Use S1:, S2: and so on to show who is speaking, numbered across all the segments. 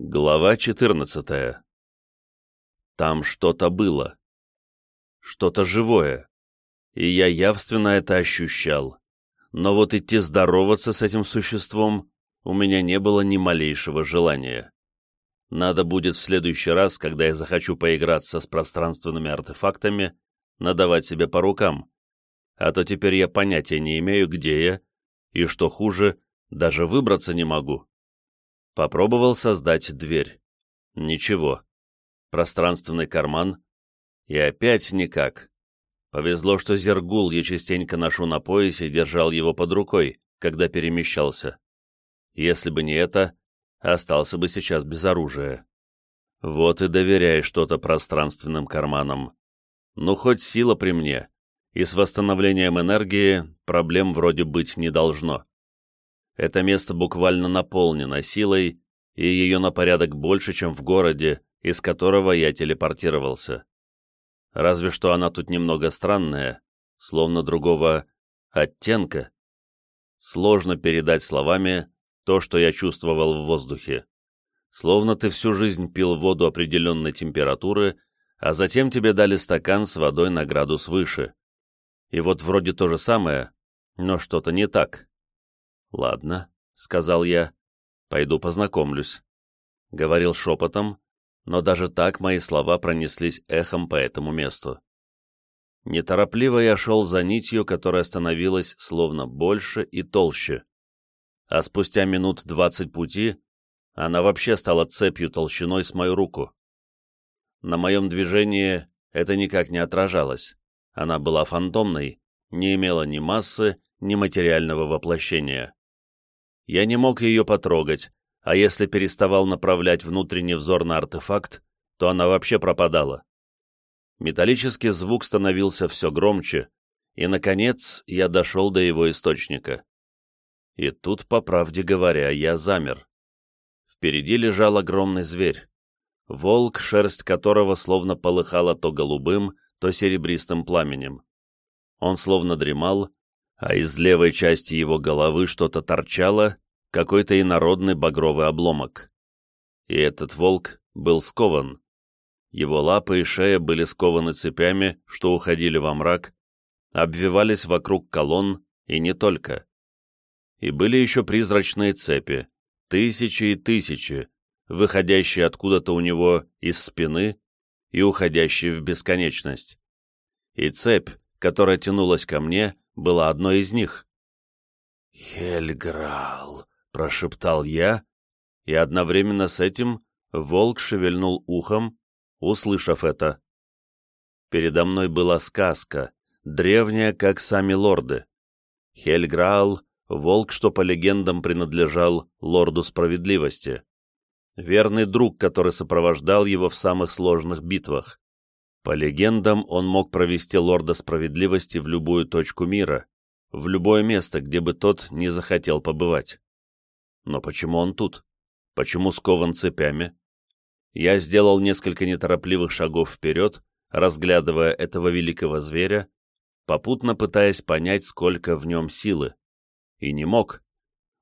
S1: Глава 14. Там что-то было. Что-то живое. И я явственно это ощущал. Но вот идти здороваться с этим существом у меня не было ни малейшего желания. Надо будет в следующий раз, когда я захочу поиграться с пространственными артефактами, надавать себе по рукам. А то теперь я понятия не имею, где я, и, что хуже, даже выбраться не могу. Попробовал создать дверь. Ничего. Пространственный карман. И опять никак. Повезло, что зергул я частенько ношу на поясе и держал его под рукой, когда перемещался. Если бы не это, остался бы сейчас без оружия. Вот и доверяй что-то пространственным карманам. Ну, хоть сила при мне, и с восстановлением энергии проблем вроде быть не должно. Это место буквально наполнено силой, и ее на порядок больше, чем в городе, из которого я телепортировался. Разве что она тут немного странная, словно другого оттенка. Сложно передать словами то, что я чувствовал в воздухе. Словно ты всю жизнь пил воду определенной температуры, а затем тебе дали стакан с водой на градус выше. И вот вроде то же самое, но что-то не так. «Ладно», — сказал я, — «пойду познакомлюсь». Говорил шепотом, но даже так мои слова пронеслись эхом по этому месту. Неторопливо я шел за нитью, которая становилась словно больше и толще. А спустя минут двадцать пути она вообще стала цепью толщиной с мою руку. На моем движении это никак не отражалось. Она была фантомной, не имела ни массы, ни материального воплощения я не мог ее потрогать, а если переставал направлять внутренний взор на артефакт, то она вообще пропадала. Металлический звук становился все громче, и, наконец, я дошел до его источника. И тут, по правде говоря, я замер. Впереди лежал огромный зверь. Волк, шерсть которого словно полыхала то голубым, то серебристым пламенем. Он словно дремал, а из левой части его головы что-то торчало, какой-то инородный багровый обломок. И этот волк был скован. Его лапы и шея были скованы цепями, что уходили во мрак, обвивались вокруг колонн, и не только. И были еще призрачные цепи, тысячи и тысячи, выходящие откуда-то у него из спины и уходящие в бесконечность. И цепь, которая тянулась ко мне, была одной из них. «Хельграл», — прошептал я, и одновременно с этим волк шевельнул ухом, услышав это. Передо мной была сказка, древняя, как сами лорды. Хельграал — волк, что по легендам принадлежал лорду справедливости. Верный друг, который сопровождал его в самых сложных битвах. По легендам, он мог провести лорда справедливости в любую точку мира, в любое место, где бы тот не захотел побывать. Но почему он тут? Почему скован цепями? Я сделал несколько неторопливых шагов вперед, разглядывая этого великого зверя, попутно пытаясь понять, сколько в нем силы. И не мог.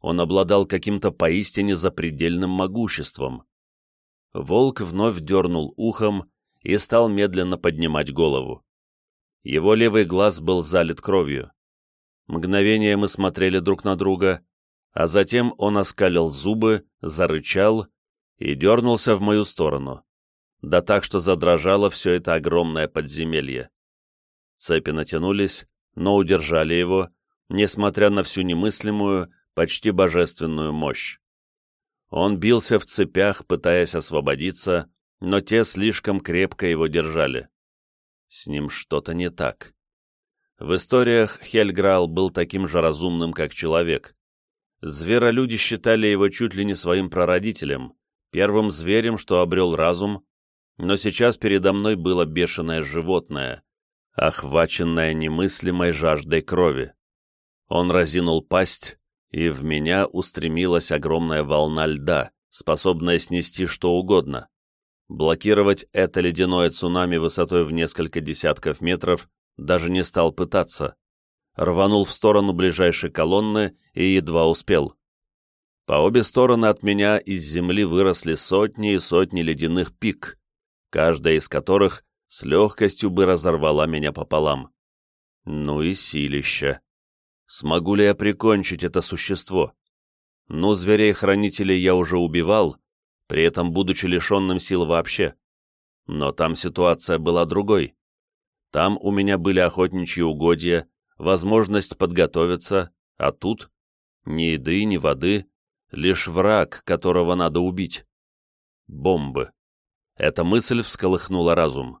S1: Он обладал каким-то поистине запредельным могуществом. Волк вновь дернул ухом, и стал медленно поднимать голову. Его левый глаз был залит кровью. Мгновение мы смотрели друг на друга, а затем он оскалил зубы, зарычал и дернулся в мою сторону. Да так, что задрожало все это огромное подземелье. Цепи натянулись, но удержали его, несмотря на всю немыслимую, почти божественную мощь. Он бился в цепях, пытаясь освободиться, но те слишком крепко его держали. С ним что-то не так. В историях Хельграл был таким же разумным, как человек. Зверолюди считали его чуть ли не своим прародителем, первым зверем, что обрел разум, но сейчас передо мной было бешеное животное, охваченное немыслимой жаждой крови. Он разинул пасть, и в меня устремилась огромная волна льда, способная снести что угодно. Блокировать это ледяное цунами высотой в несколько десятков метров даже не стал пытаться. Рванул в сторону ближайшей колонны и едва успел. По обе стороны от меня из земли выросли сотни и сотни ледяных пик, каждая из которых с легкостью бы разорвала меня пополам. Ну и силища. Смогу ли я прикончить это существо? Ну, зверей-хранителей я уже убивал, при этом будучи лишенным сил вообще. Но там ситуация была другой. Там у меня были охотничьи угодья, возможность подготовиться, а тут ни еды, ни воды, лишь враг, которого надо убить. Бомбы. Эта мысль всколыхнула разум.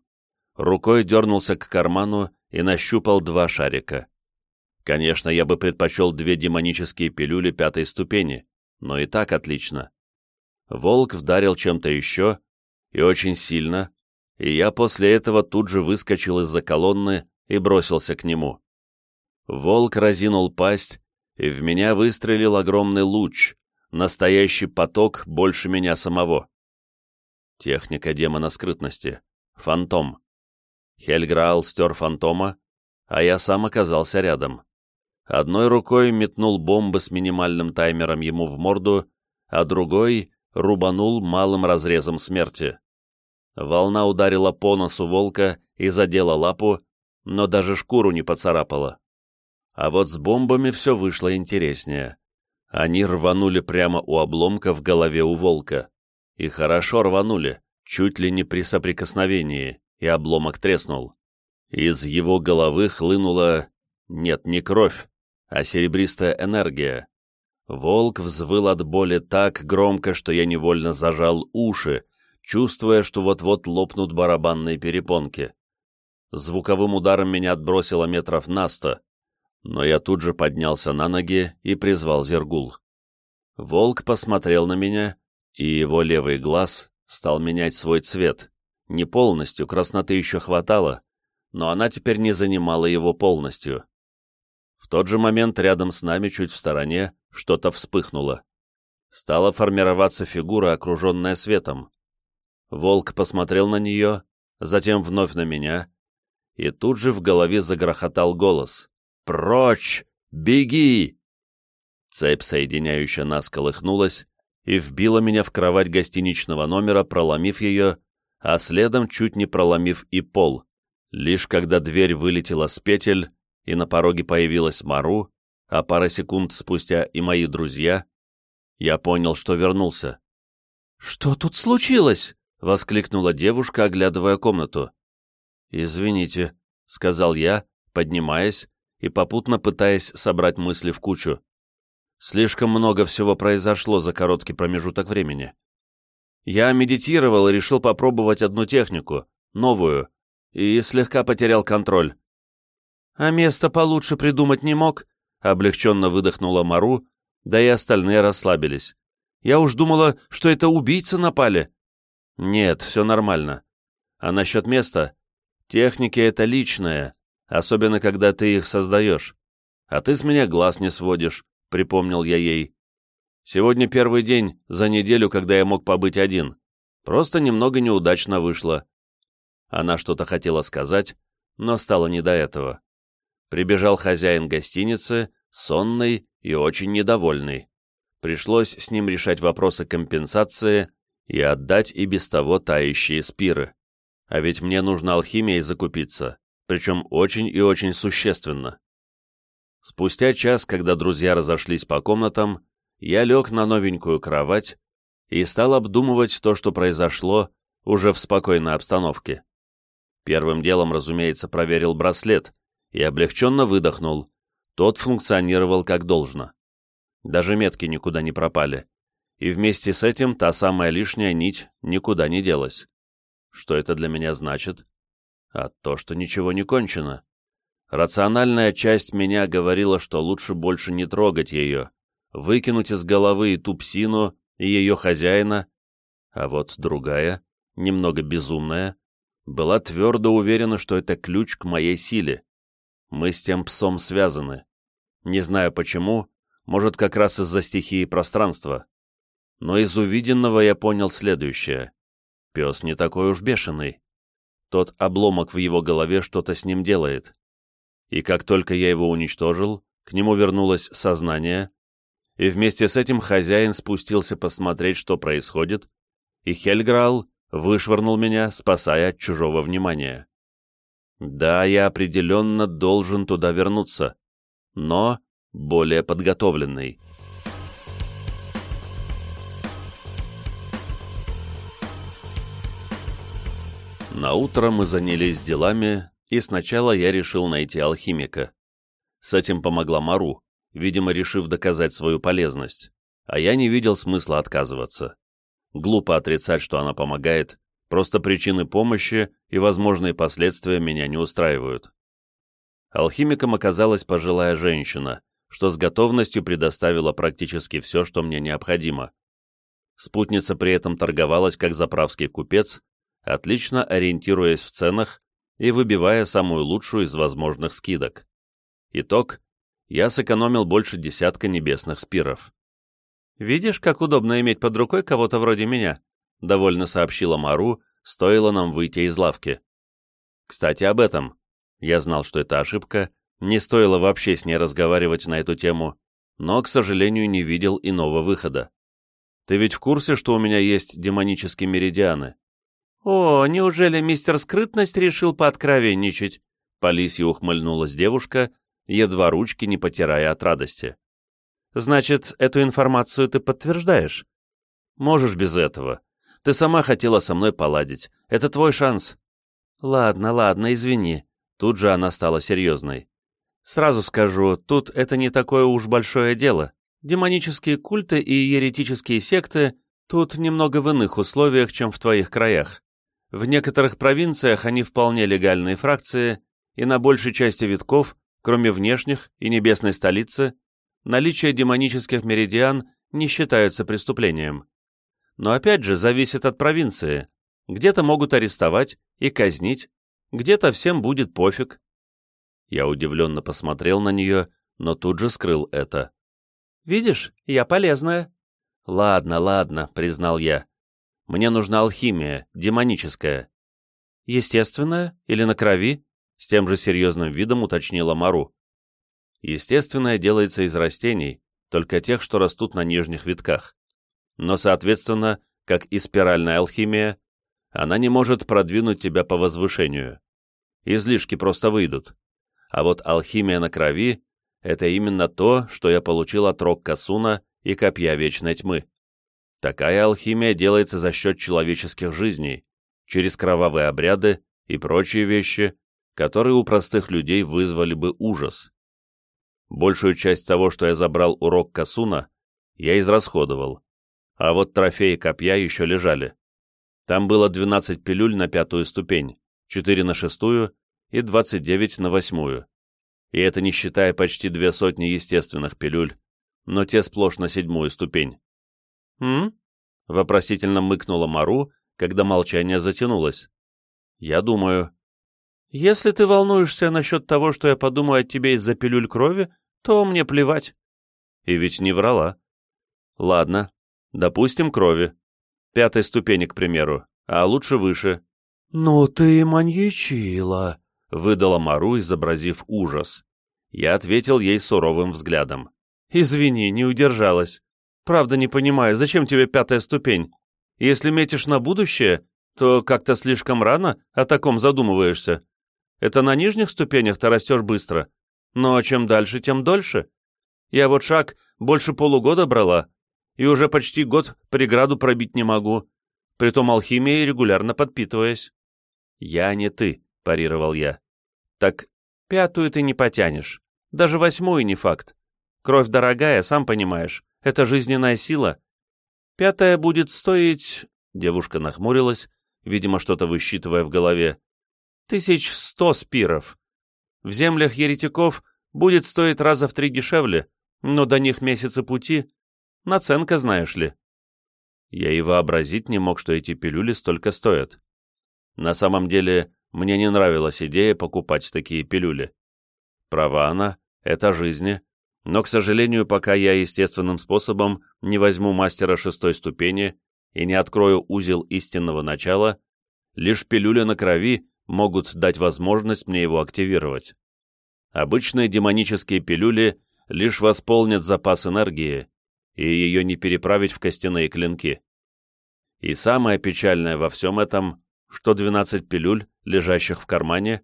S1: Рукой дернулся к карману и нащупал два шарика. Конечно, я бы предпочел две демонические пилюли пятой ступени, но и так отлично. Волк вдарил чем-то еще, и очень сильно, и я после этого тут же выскочил из-за колонны и бросился к нему. Волк разинул пасть, и в меня выстрелил огромный луч, настоящий поток больше меня самого. Техника демона скрытности. Фантом. Хельграал стер фантома, а я сам оказался рядом. Одной рукой метнул бомбы с минимальным таймером ему в морду, а другой рубанул малым разрезом смерти. Волна ударила по носу волка и задела лапу, но даже шкуру не поцарапала. А вот с бомбами все вышло интереснее. Они рванули прямо у обломка в голове у волка. И хорошо рванули, чуть ли не при соприкосновении, и обломок треснул. Из его головы хлынула... Нет, не кровь, а серебристая энергия. Волк взвыл от боли так громко, что я невольно зажал уши, чувствуя, что вот-вот лопнут барабанные перепонки. Звуковым ударом меня отбросило метров на сто, но я тут же поднялся на ноги и призвал Зергул. Волк посмотрел на меня, и его левый глаз стал менять свой цвет. Не полностью, красноты еще хватало, но она теперь не занимала его полностью. В тот же момент рядом с нами, чуть в стороне, что-то вспыхнуло. Стала формироваться фигура, окруженная светом. Волк посмотрел на нее, затем вновь на меня, и тут же в голове загрохотал голос. «Прочь! Беги!» Цепь, соединяющая нас, колыхнулась и вбила меня в кровать гостиничного номера, проломив ее, а следом чуть не проломив и пол. Лишь когда дверь вылетела с петель, и на пороге появилась Мару, а пара секунд спустя и мои друзья, я понял, что вернулся. «Что тут случилось?» — воскликнула девушка, оглядывая комнату. «Извините», — сказал я, поднимаясь и попутно пытаясь собрать мысли в кучу. Слишком много всего произошло за короткий промежуток времени. Я медитировал и решил попробовать одну технику, новую, и слегка потерял контроль. «А место получше придумать не мог?» — облегченно выдохнула Мару, да и остальные расслабились. «Я уж думала, что это убийцы напали». «Нет, все нормально. А насчет места? Техники — это личное, особенно когда ты их создаешь. А ты с меня глаз не сводишь», — припомнил я ей. «Сегодня первый день за неделю, когда я мог побыть один. Просто немного неудачно вышло». Она что-то хотела сказать, но стало не до этого прибежал хозяин гостиницы, сонный и очень недовольный. Пришлось с ним решать вопросы компенсации и отдать и без того тающие спиры. А ведь мне нужно алхимией закупиться, причем очень и очень существенно. Спустя час, когда друзья разошлись по комнатам, я лег на новенькую кровать и стал обдумывать то, что произошло, уже в спокойной обстановке. Первым делом, разумеется, проверил браслет, и облегченно выдохнул. Тот функционировал как должно. Даже метки никуда не пропали. И вместе с этим та самая лишняя нить никуда не делась. Что это для меня значит? А то, что ничего не кончено. Рациональная часть меня говорила, что лучше больше не трогать ее, выкинуть из головы и ту псину, и ее хозяина, а вот другая, немного безумная, была твердо уверена, что это ключ к моей силе. Мы с тем псом связаны. Не знаю почему, может, как раз из-за стихии пространства. Но из увиденного я понял следующее. Пес не такой уж бешеный. Тот обломок в его голове что-то с ним делает. И как только я его уничтожил, к нему вернулось сознание, и вместе с этим хозяин спустился посмотреть, что происходит, и Хельграл вышвырнул меня, спасая от чужого внимания. Да, я определенно должен туда вернуться, но более подготовленный. На утро мы занялись делами, и сначала я решил найти алхимика. С этим помогла Мару, видимо, решив доказать свою полезность, а я не видел смысла отказываться. Глупо отрицать, что она помогает, просто причины помощи и возможные последствия меня не устраивают. Алхимиком оказалась пожилая женщина, что с готовностью предоставила практически все, что мне необходимо. Спутница при этом торговалась как заправский купец, отлично ориентируясь в ценах и выбивая самую лучшую из возможных скидок. Итог – я сэкономил больше десятка небесных спиров. «Видишь, как удобно иметь под рукой кого-то вроде меня?» — довольно сообщила Мару, стоило нам выйти из лавки. Кстати, об этом. Я знал, что это ошибка, не стоило вообще с ней разговаривать на эту тему, но, к сожалению, не видел иного выхода. Ты ведь в курсе, что у меня есть демонические меридианы? «О, неужели мистер Скрытность решил пооткровенничать?» По лисью ухмыльнулась девушка, едва ручки не потирая от радости. Значит, эту информацию ты подтверждаешь? Можешь без этого. Ты сама хотела со мной поладить. Это твой шанс. Ладно, ладно, извини. Тут же она стала серьезной. Сразу скажу, тут это не такое уж большое дело. Демонические культы и еретические секты тут немного в иных условиях, чем в твоих краях. В некоторых провинциях они вполне легальные фракции, и на большей части витков, кроме внешних и небесной столицы, наличие демонических меридиан не считается преступлением. Но опять же зависит от провинции. Где-то могут арестовать и казнить, где-то всем будет пофиг. Я удивленно посмотрел на нее, но тут же скрыл это. «Видишь, я полезная». «Ладно, ладно», — признал я. «Мне нужна алхимия, демоническая». «Естественная или на крови?» — с тем же серьезным видом уточнила Мару. Естественное делается из растений, только тех, что растут на нижних витках. Но, соответственно, как и спиральная алхимия, она не может продвинуть тебя по возвышению. Излишки просто выйдут. А вот алхимия на крови — это именно то, что я получил от Рок-Касуна и Копья Вечной Тьмы. Такая алхимия делается за счет человеческих жизней, через кровавые обряды и прочие вещи, которые у простых людей вызвали бы ужас. Большую часть того, что я забрал у Рок-Касуна, я израсходовал, а вот трофеи копья еще лежали. Там было 12 пилюль на пятую ступень, 4 на шестую и 29 на восьмую. И это не считая почти две сотни естественных пилюль, но те сплошь на седьмую ступень. «М?» — вопросительно мыкнула Мару, когда молчание затянулось. «Я думаю». «Если ты волнуешься насчет того, что я подумаю о тебе из-за пилюль крови, то мне плевать. И ведь не врала. Ладно, допустим, крови. Пятой ступени, к примеру, а лучше выше. «Ну ты маньячила», — выдала Мару, изобразив ужас. Я ответил ей суровым взглядом. «Извини, не удержалась. Правда не понимаю, зачем тебе пятая ступень? Если метишь на будущее, то как-то слишком рано о таком задумываешься. Это на нижних ступенях ты растешь быстро, но чем дальше, тем дольше. Я вот шаг больше полугода брала, и уже почти год преграду пробить не могу, притом алхимией регулярно подпитываясь. «Я не ты», — парировал я. «Так пятую ты не потянешь, даже восьмую не факт. Кровь дорогая, сам понимаешь, это жизненная сила. Пятая будет стоить...» Девушка нахмурилась, видимо, что-то высчитывая в голове. «Тысяч сто спиров. В землях еретиков будет стоить раза в три дешевле, но до них месяцы пути. Наценка, знаешь ли. Я и вообразить не мог, что эти пилюли столько стоят. На самом деле, мне не нравилась идея покупать такие пилюли. Права она, это жизни, но, к сожалению, пока я естественным способом не возьму мастера шестой ступени и не открою узел истинного начала, лишь пилюля на крови могут дать возможность мне его активировать. Обычные демонические пилюли лишь восполнят запас энергии и ее не переправить в костяные клинки. И самое печальное во всем этом, что 12 пилюль, лежащих в кармане,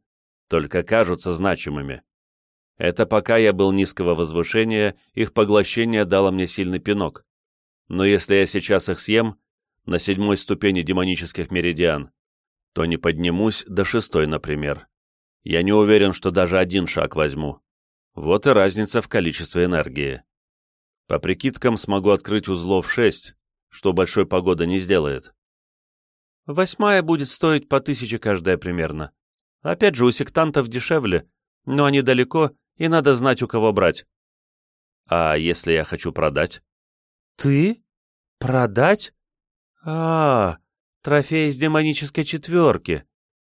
S1: только кажутся значимыми. Это пока я был низкого возвышения, их поглощение дало мне сильный пинок. Но если я сейчас их съем, на седьмой ступени демонических меридиан, то не поднимусь до шестой, например. Я не уверен, что даже один шаг возьму. Вот и разница в количестве энергии. По прикидкам смогу открыть узлов шесть, что большой погода не сделает.
S2: Восьмая будет стоить по тысяче каждая примерно. Опять же, у сектантов дешевле, но они далеко, и надо знать, у кого брать.
S1: А если я хочу продать?
S2: Ты? Продать? А, трофей из демонической четверки.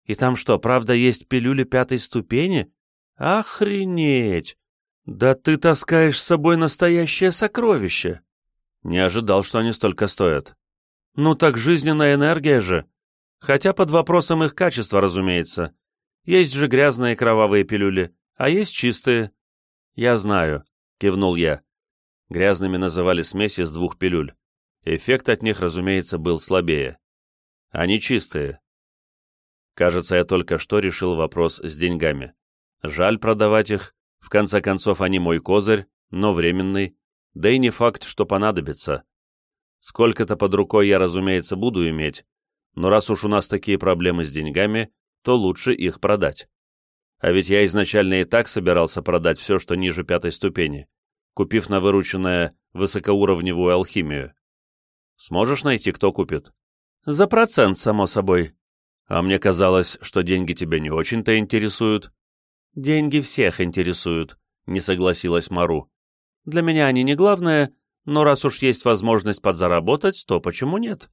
S2: И там что, правда, есть пилюли пятой ступени? Охренеть! Да ты таскаешь с собой настоящее сокровище.
S1: Не ожидал, что они столько стоят.
S2: Ну так жизненная энергия же. Хотя под вопросом их качества, разумеется. Есть же грязные кровавые пилюли, а есть чистые.
S1: Я знаю, кивнул я. Грязными называли смесь из двух пилюль. Эффект от них, разумеется, был слабее. Они чистые. Кажется, я только что решил вопрос с деньгами. Жаль продавать их, в конце концов они мой козырь, но временный, да и не факт, что понадобится. Сколько-то под рукой я, разумеется, буду иметь, но раз уж у нас такие проблемы с деньгами, то лучше их продать. А ведь я изначально и так собирался продать все, что ниже пятой ступени, купив на вырученное высокоуровневую алхимию. Сможешь найти, кто купит?
S2: За процент, само собой.
S1: А мне казалось, что деньги тебя не очень-то интересуют.
S2: Деньги всех интересуют, не согласилась Мару. Для меня они не главное, но раз уж есть возможность подзаработать, то почему нет?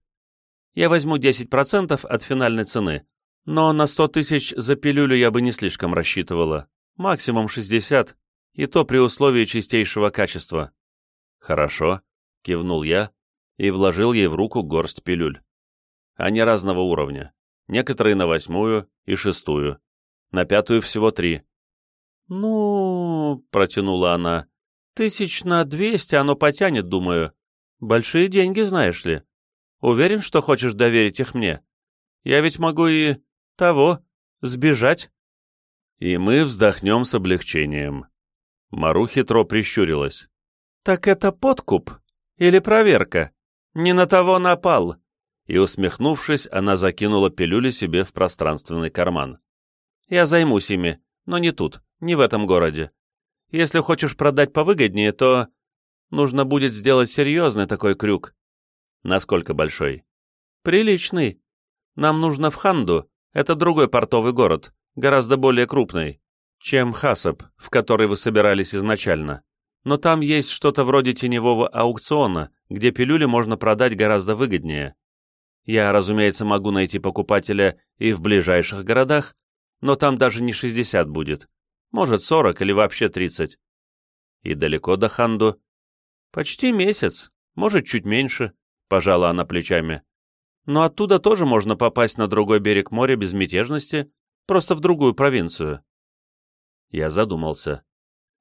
S2: Я возьму 10% от финальной цены, но на 100 тысяч за пилюлю я бы не слишком рассчитывала. Максимум 60, и то при условии чистейшего качества.
S1: Хорошо, кивнул я, и вложил ей в руку горсть пилюль. Они разного уровня. Некоторые на восьмую и шестую. На пятую всего три.
S2: «Ну...» — протянула она. «Тысяч на двести оно потянет, думаю. Большие деньги, знаешь ли. Уверен, что хочешь доверить их мне? Я ведь могу и... того... сбежать».
S1: И мы вздохнем с облегчением. Мару хитро прищурилась.
S2: «Так это подкуп? Или проверка?» «Не на того напал!»
S1: И, усмехнувшись, она закинула пилюли себе в пространственный карман.
S2: «Я займусь ими, но не тут, не в этом городе. Если хочешь продать повыгоднее, то нужно будет сделать серьезный такой крюк».
S1: «Насколько большой?»
S2: «Приличный. Нам нужно в Ханду, это другой портовый город, гораздо более крупный, чем Хасаб, в который вы собирались изначально но там есть что-то вроде теневого аукциона, где пилюли можно продать гораздо выгоднее. Я, разумеется, могу найти покупателя и в ближайших городах, но там даже не 60 будет. Может, 40 или вообще 30. И далеко до Ханду? Почти месяц, может, чуть меньше, пожала она плечами. Но оттуда тоже можно попасть на другой берег моря без мятежности, просто в другую провинцию.
S1: Я задумался.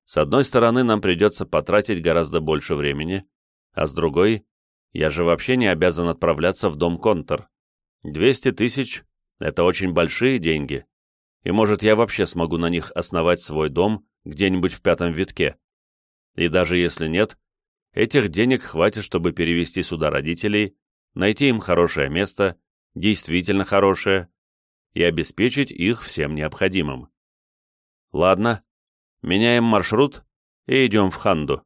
S1: С одной стороны, нам придется потратить гораздо больше времени, а с другой, я же вообще не обязан отправляться в дом Контор. 200 тысяч — это очень большие деньги, и, может, я вообще смогу на них основать свой дом где-нибудь в пятом витке. И даже если нет, этих денег хватит, чтобы перевести сюда родителей, найти им хорошее место, действительно хорошее, и обеспечить их всем необходимым. Ладно, Меняем маршрут и идем в Ханду.